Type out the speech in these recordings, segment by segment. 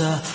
answer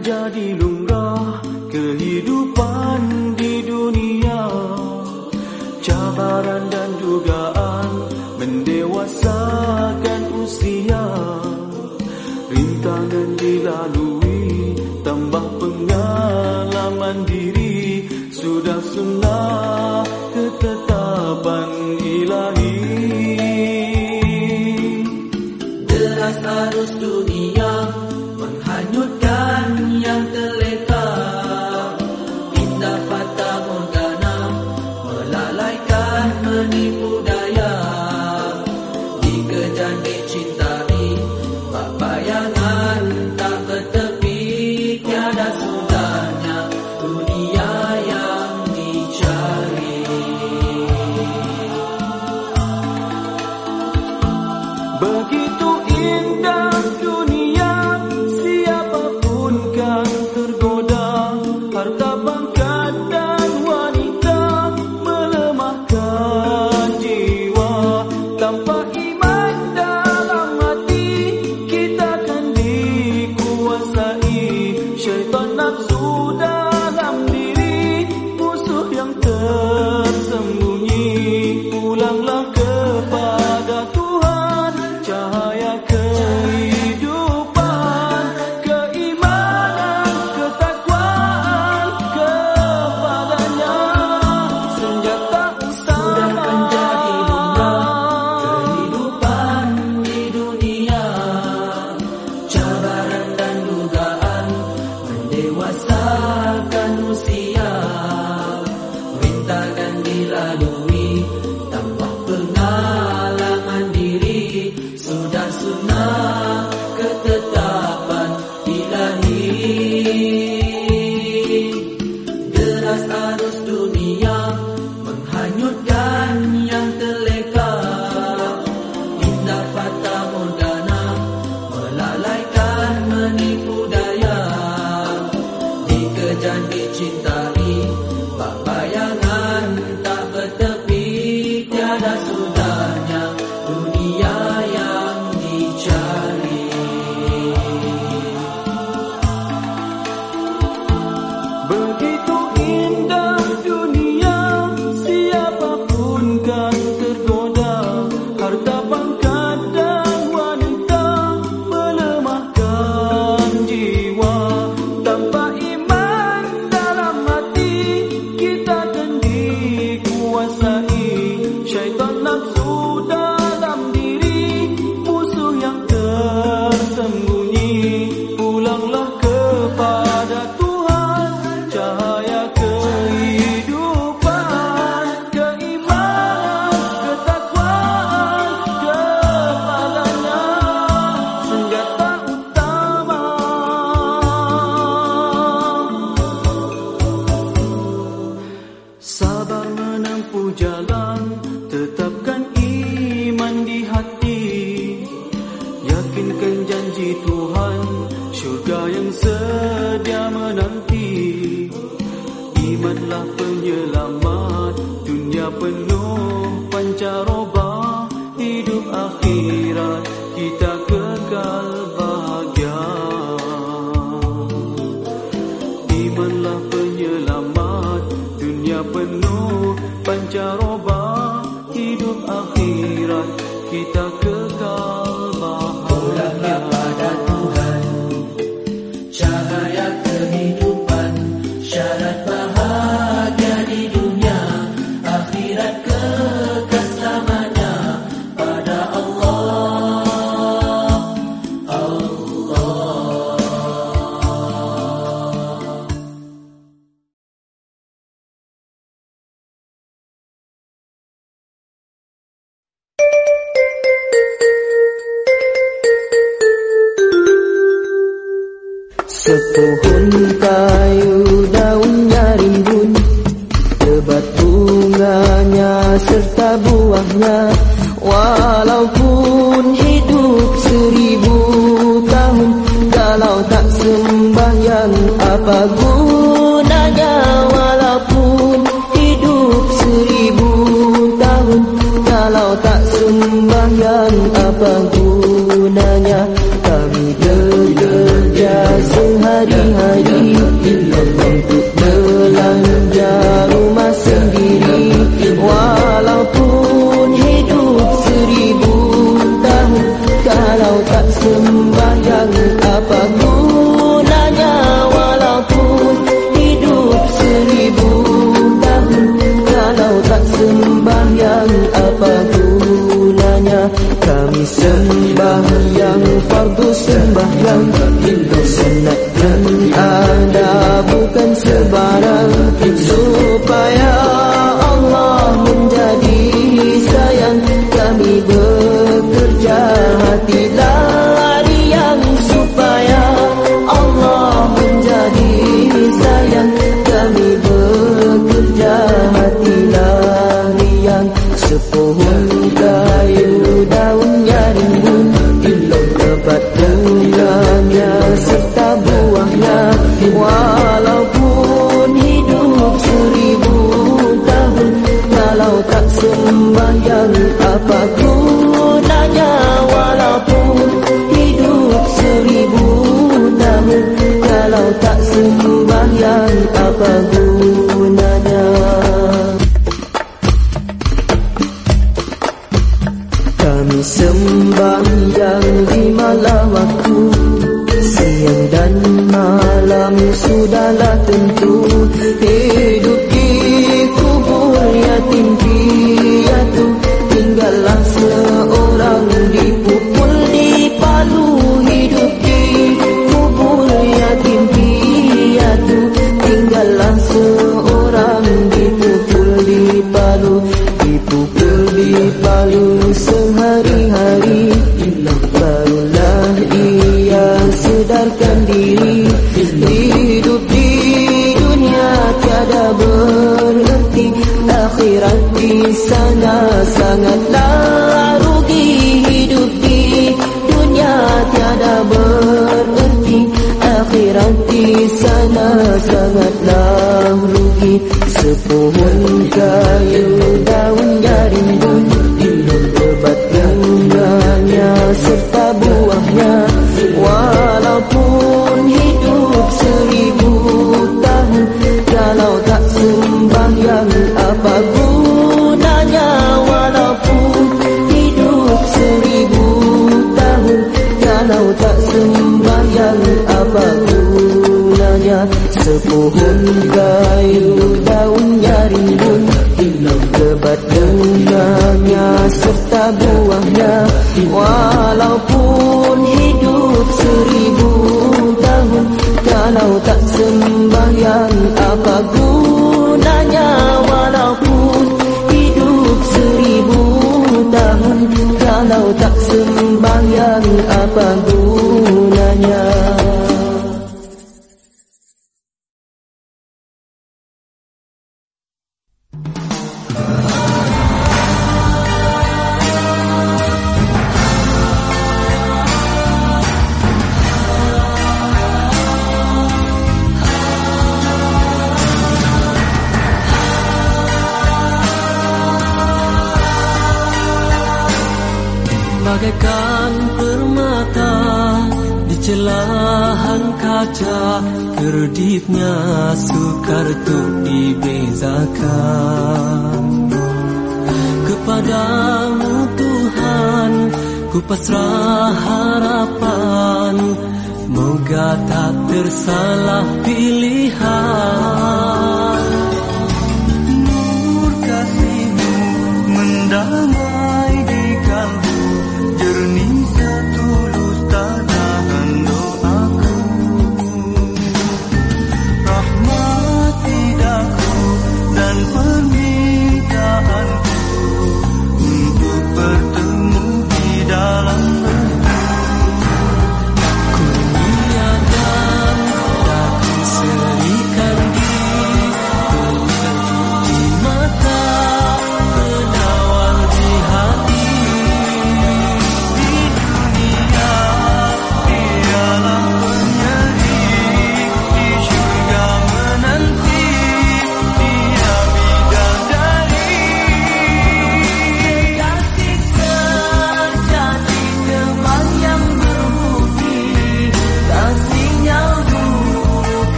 家的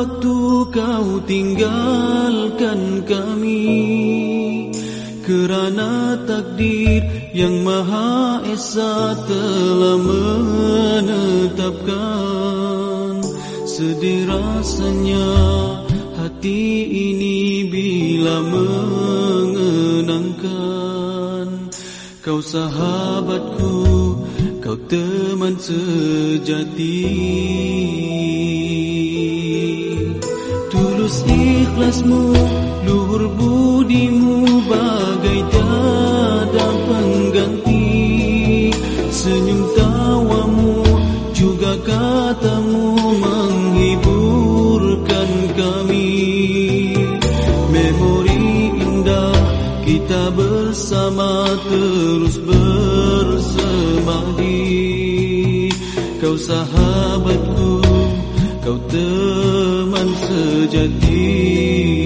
waktu kau tinggalkan kami. Kerana takdir yang Maha Esa telah menetapkan. Sedih rasanya hati ini bila mengenangkan. Kau sahabatku, kau teman sejati Kau teman sejati tulus ikhlasmu Luhur budimu bagai tiada pengganti. Senyum tawamu juga katamu menghiburkan kami. Memori indah kita bersama terus bersemadi. Kau sahabatku, kau terima 决定。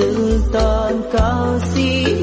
tentang kasih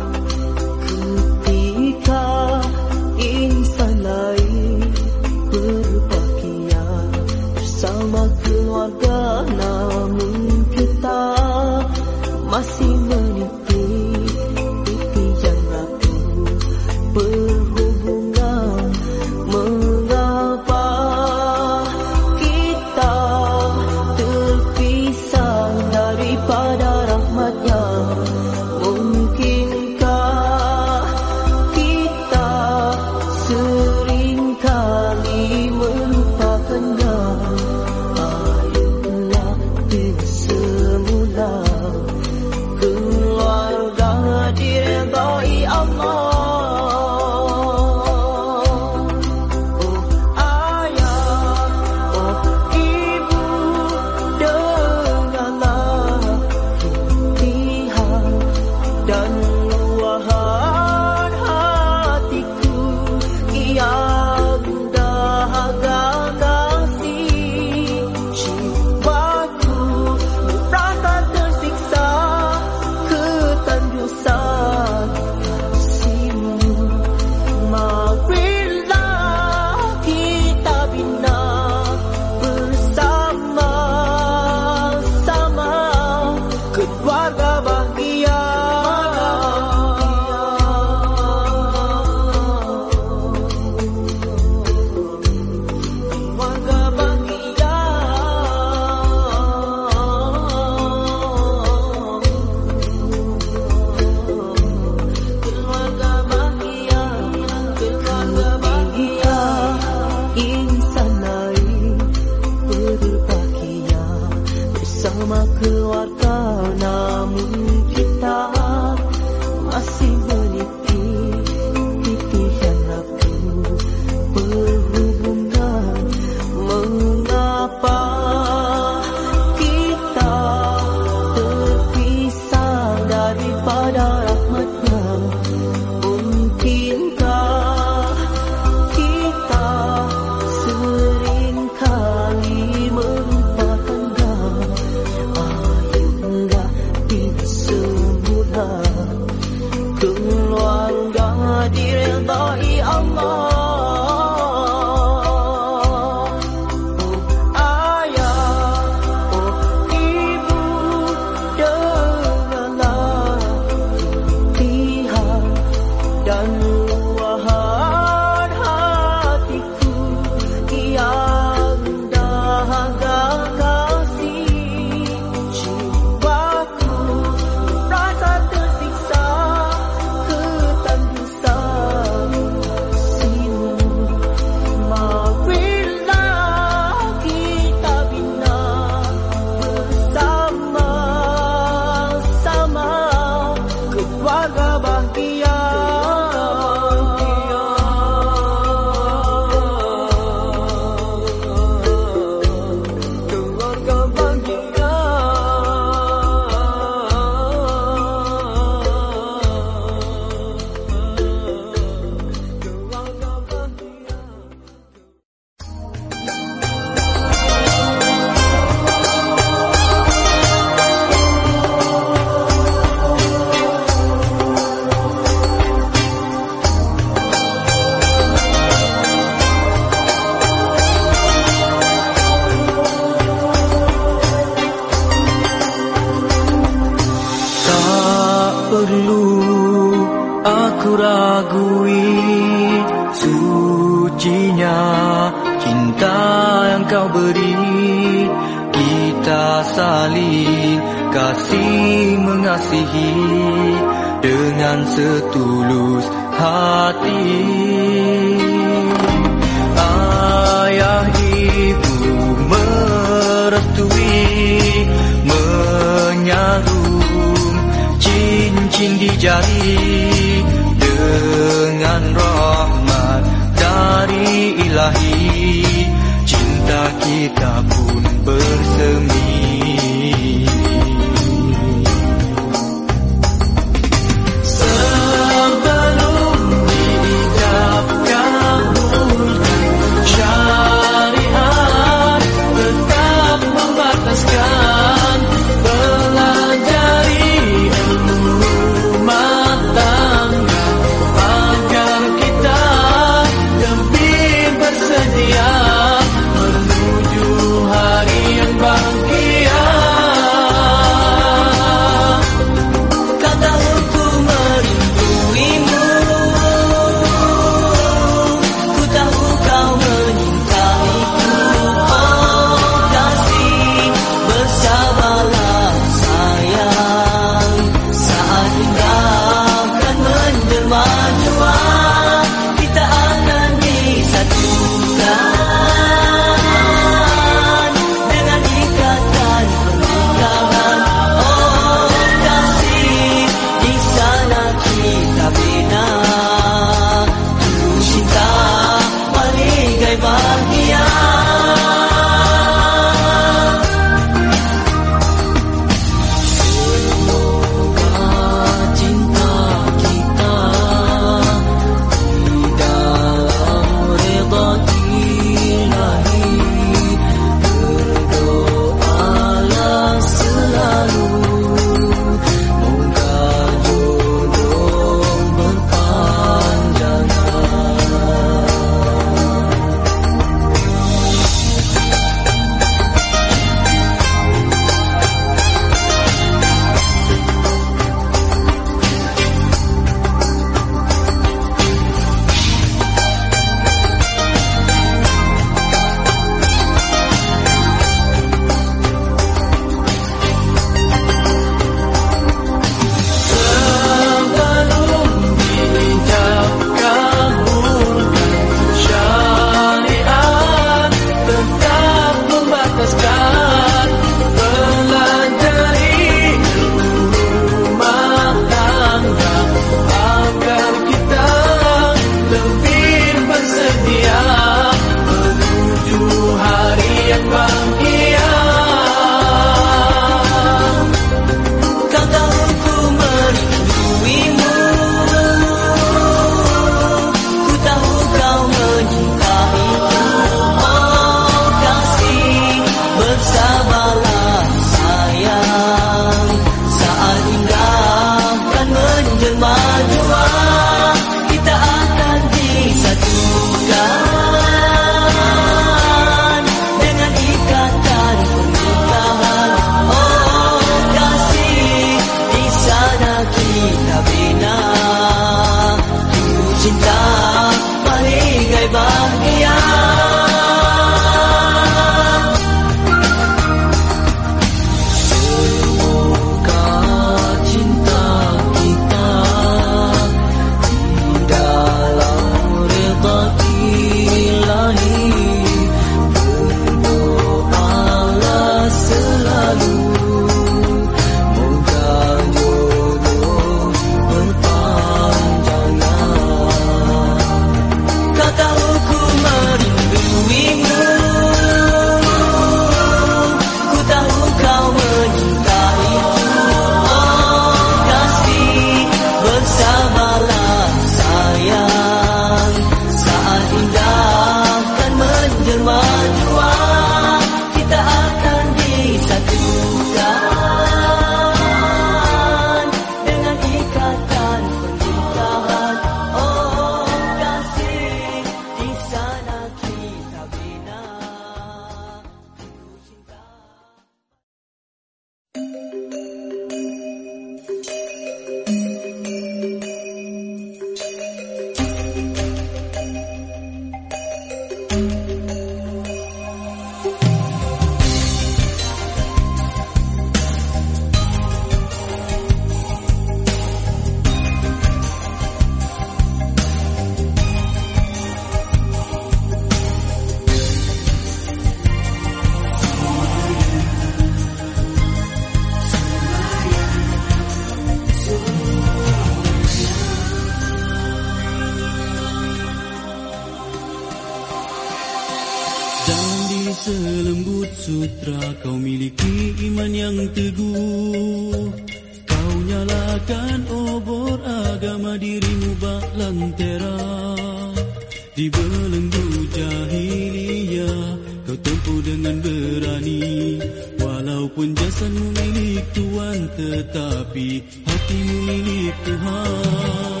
belenggu jahiliyah kau tempuh dengan berani. Walaupun jasadmu milik Tuhan, tetapi hatimu milik Tuhan.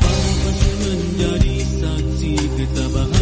Kau pasti menjadi saksi ketabahan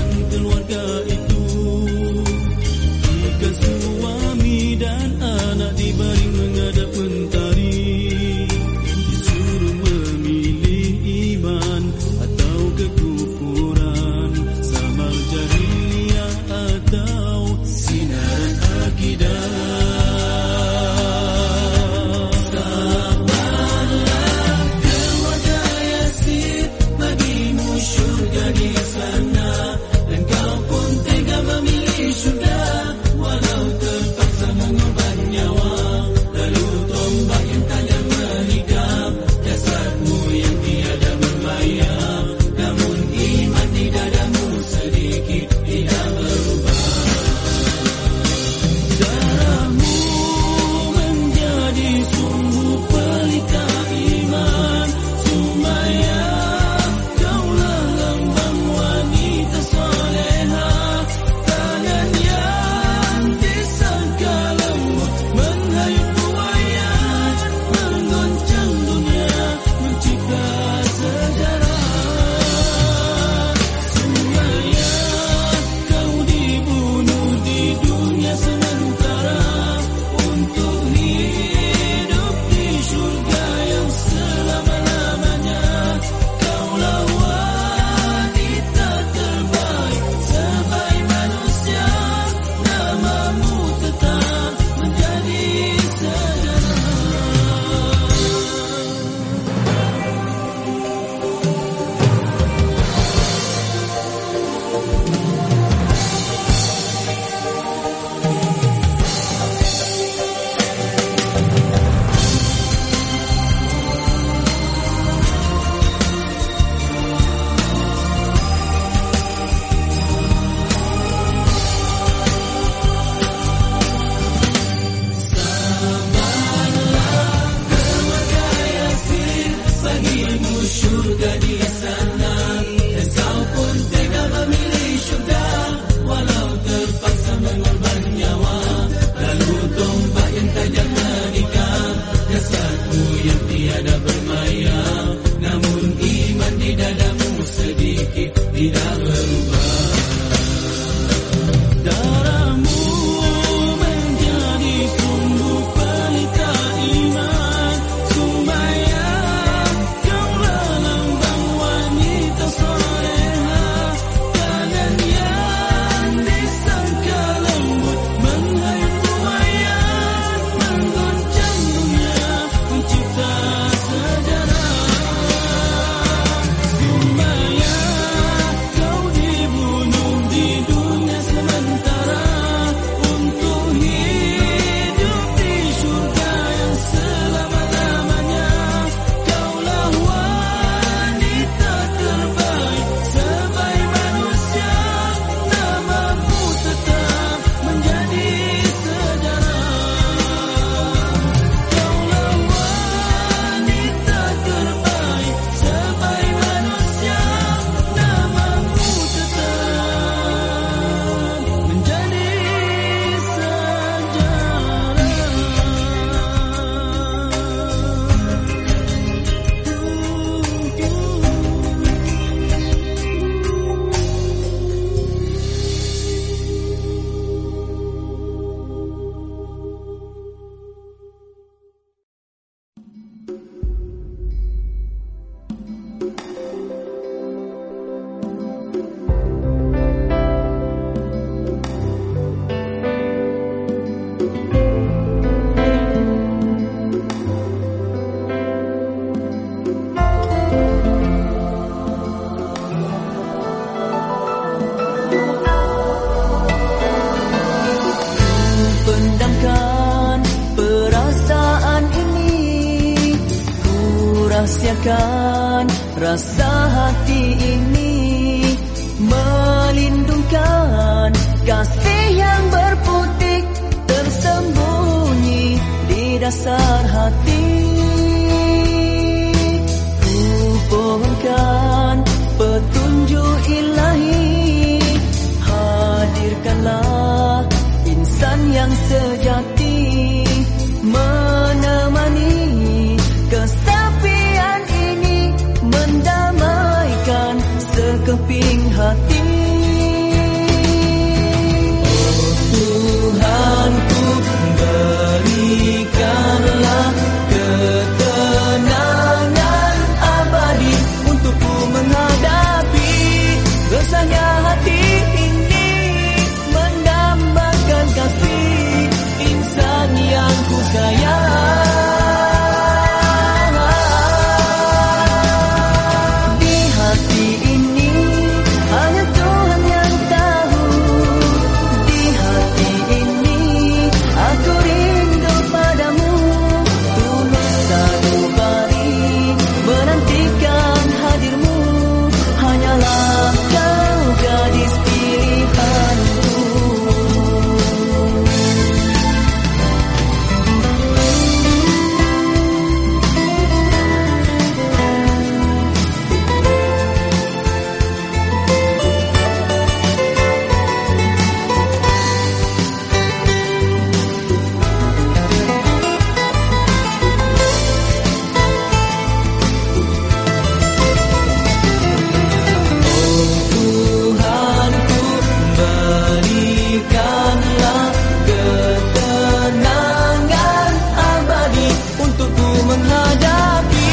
menghadapi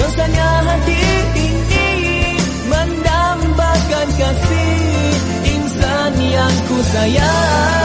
Rasanya hati ini Mendambakan kasih. Insan yang ku sayang.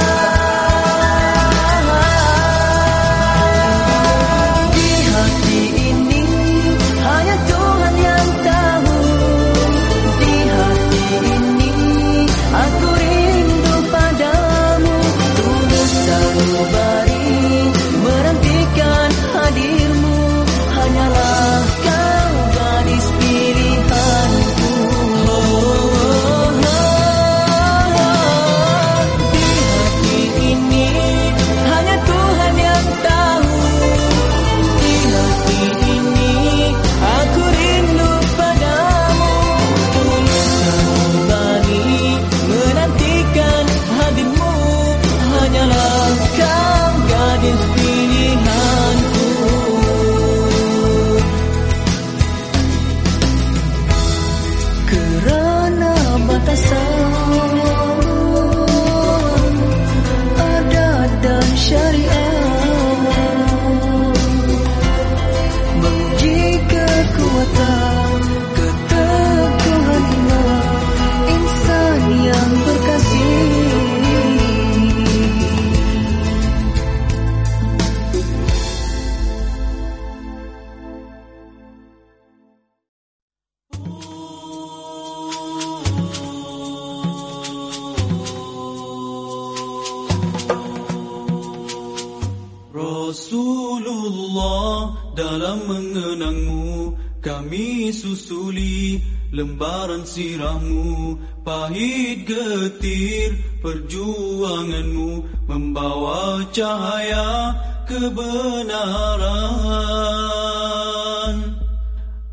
Lembaran sirahmu pahit getir Perjuanganmu membawa cahaya kebenaran.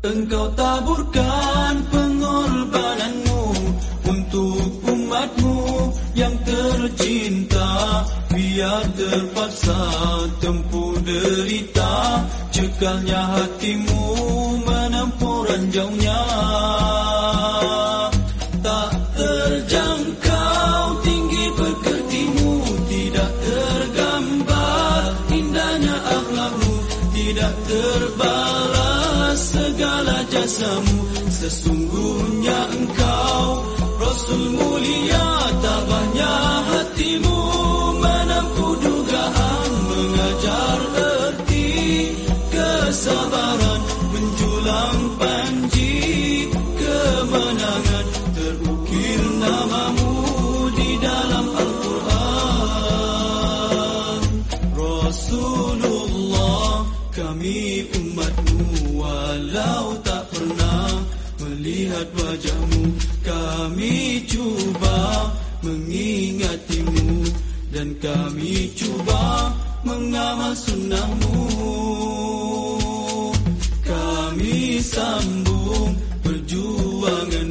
Engkau taburkan pengorbananmu Untuk umatmu yang tercinta. Biar terpaksa tempuh derita Cekalnya hatimu menempuh ranjaunya. dosamu Sesungguhnya engkau. Rasul mulia tabahnya hatimu Menampu dugaan Mengajar erti. Kesabaran Menjulang panji kemenangan Terukir namamu. dan kami cuba mengamal sunnahmu. Kami sambung perjuangan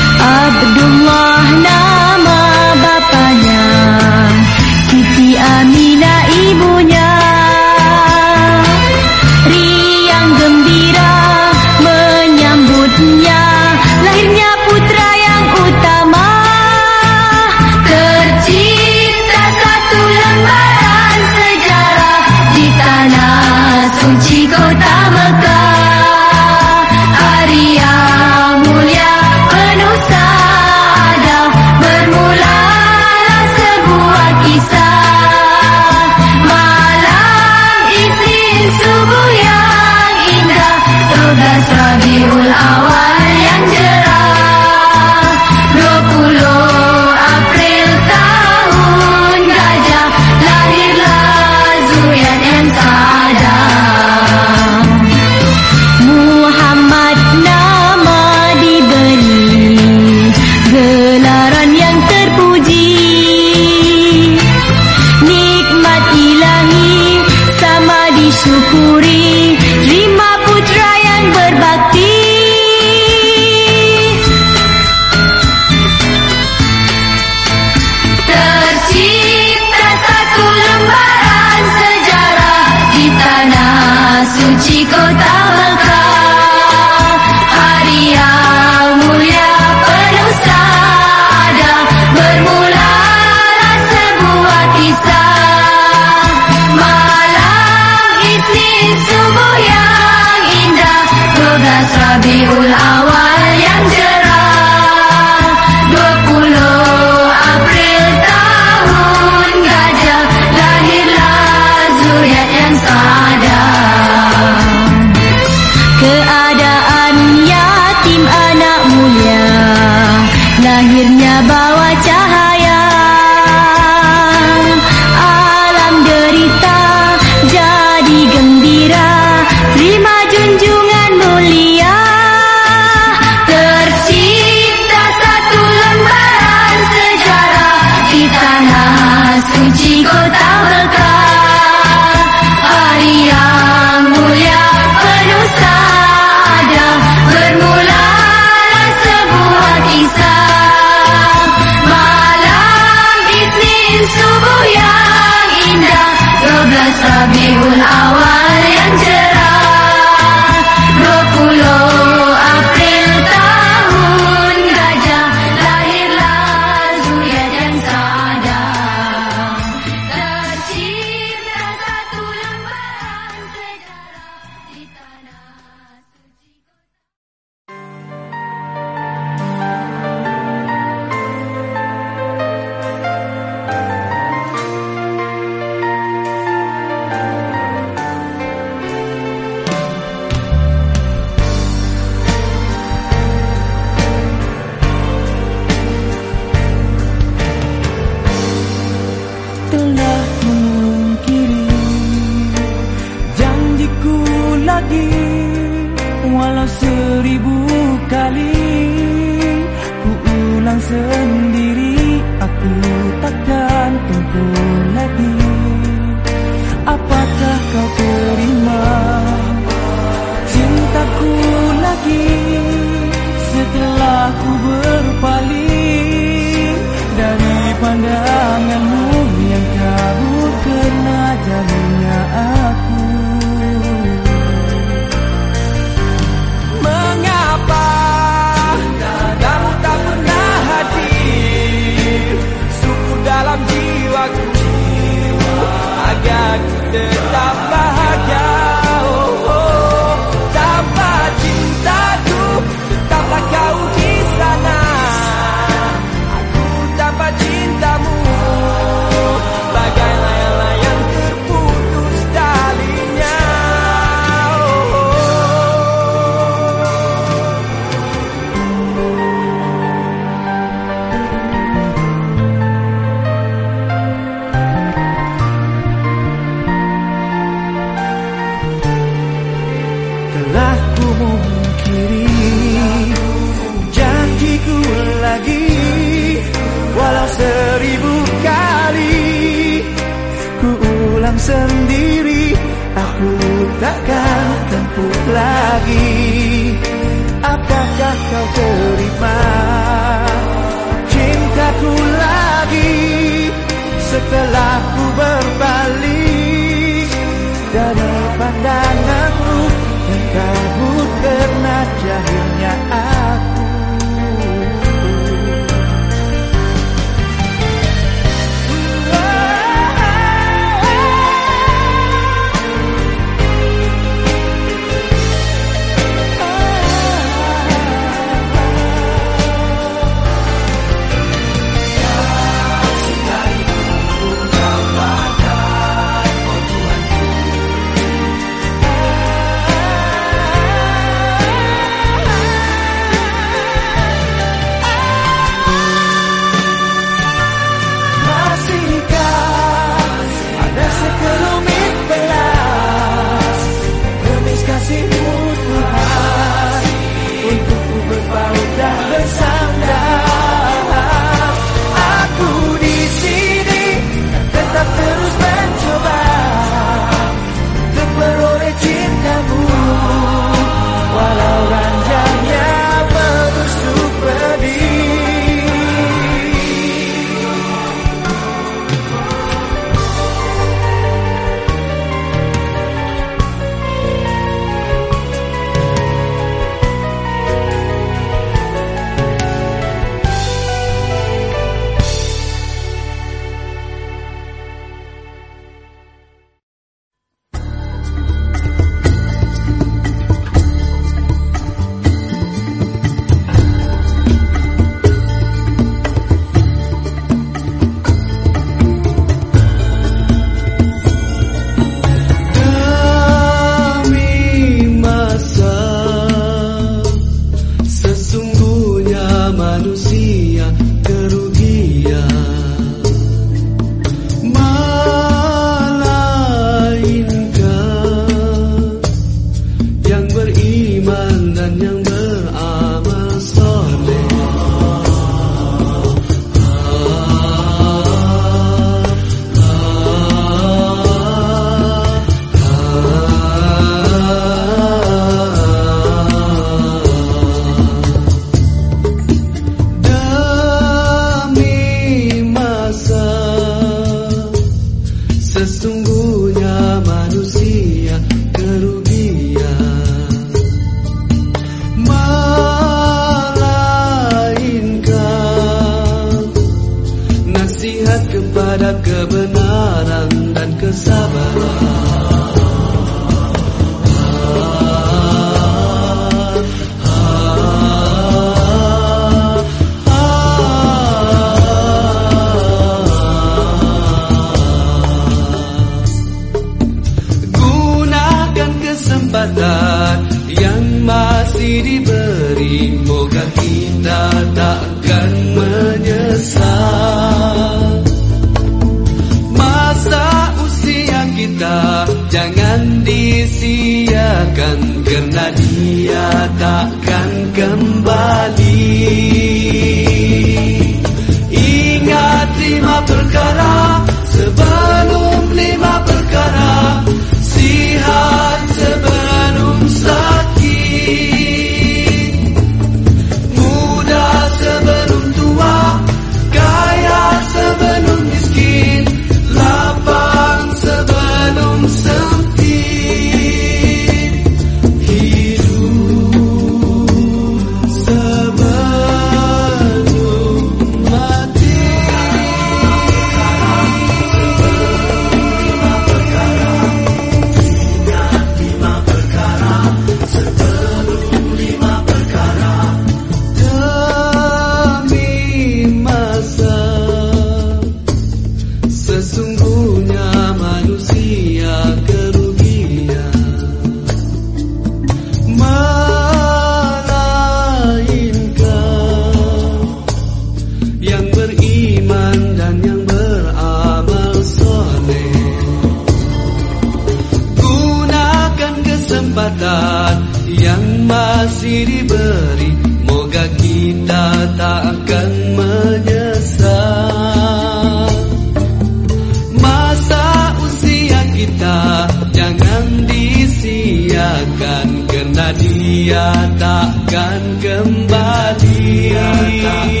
dia takkan kembali. Dia takkan